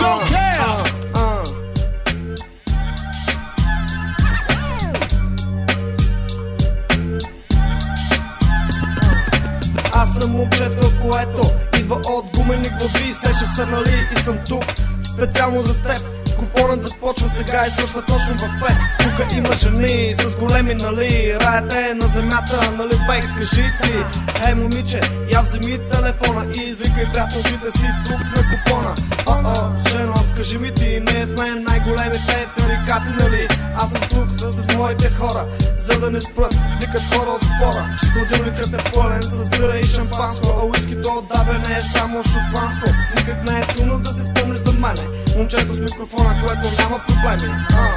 А. Аз съм момчето, което идва от гумени глави Сеша се нали и съм тук. Специално за теб Купонът започва сега и свършва точно в пет. Тук има жени с големи нали? Раят е на земята, нали бе, кажи ти. Ей момиче, я вземи телефона и извикай приятелките си тук на купона. О-о, жено, кажи ми ти, ние сме най-големите тарикати, нали? Аз съм тук с, с моите хора, да не спрат, викат хора от спора. Хладилникът е пълен с бира и шампанско А уискито отдаве не е само шотландско Никак не е трудно да се спомниш за мене. Момчето с микрофона, което няма проблеми. А,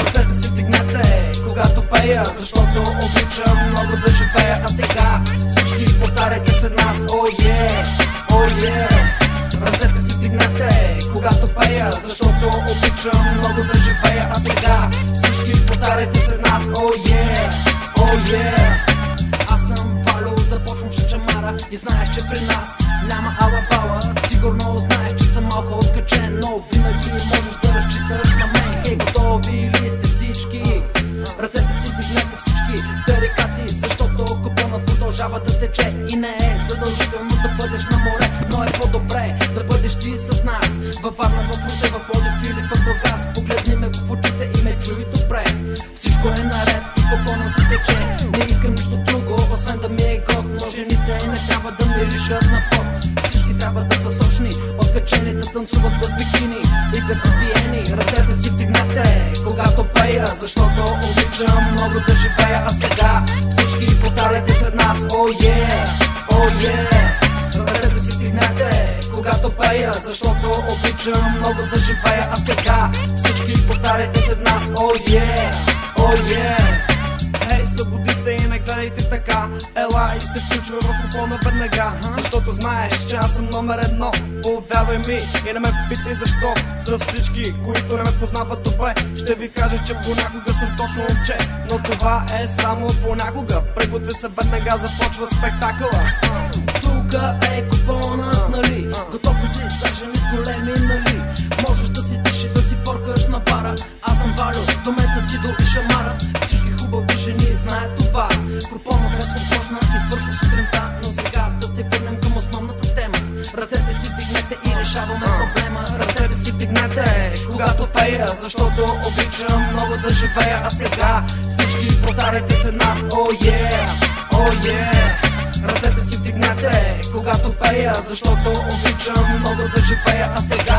Ръцете си вдигнете, когато пея Защото обичам много да живея. А сега всички повтаряйте след нас. О, е, о, е. Ръцете си вдигнете, когато пея Защото обичам много да живея. А сега о, е Аз съм Валю, започвам ще чамара И знаеш, че при нас няма алабала. Сигурно знаеш, че съм малко откачен Но винаги можеш да разчиташ на мен. Хей, готови ли сте всички? Ръцете си вдигнете всички Тарикати, защото купонът продължава да тече И не е задължително да бъдеш на море Но е по-добре да бъдеш ти с нас. Във Варна, в Русе, в Плодив или Погледни ме в очите и ме чуй добре. Всичко е наред и купона се тече. Не искам нищо друго, освен да ми е годно Жените не трябва да миришат на пот Всички трябва да са сочни, откачени да танцуват без бикини. И без сатиени, ръцете си вдигнете Когато пея, защото обичам много да живея. А сега всички повтаряйте след нас. О, е, о, е. Ръцете си вдигнете, когато пея. Защото обичам много да живея. А сега всички повтаряйте след нас. О, е, о, е Ей, събуди се и не гледайте така. Ела и се включва в купона веднага. Защото знаеш, че аз съм номер едно. Повярвай ми и не ме питай защо. За всички, които не ме познават добре Ще ви кажа, че понякога съм точно момче. Но това е само понякога. Приготви се веднага, започва спектакъла. Тука е купонът, нали? Готов ли си? За жени с големи, решаваме проблема. Ръцете си вдигнете, когато пея Защото обичам много да живея. А сега всички повтаряйте след нас. О, е, о, е Ръцете си вдигнете, когато пея Защото обичам много да живея. А сега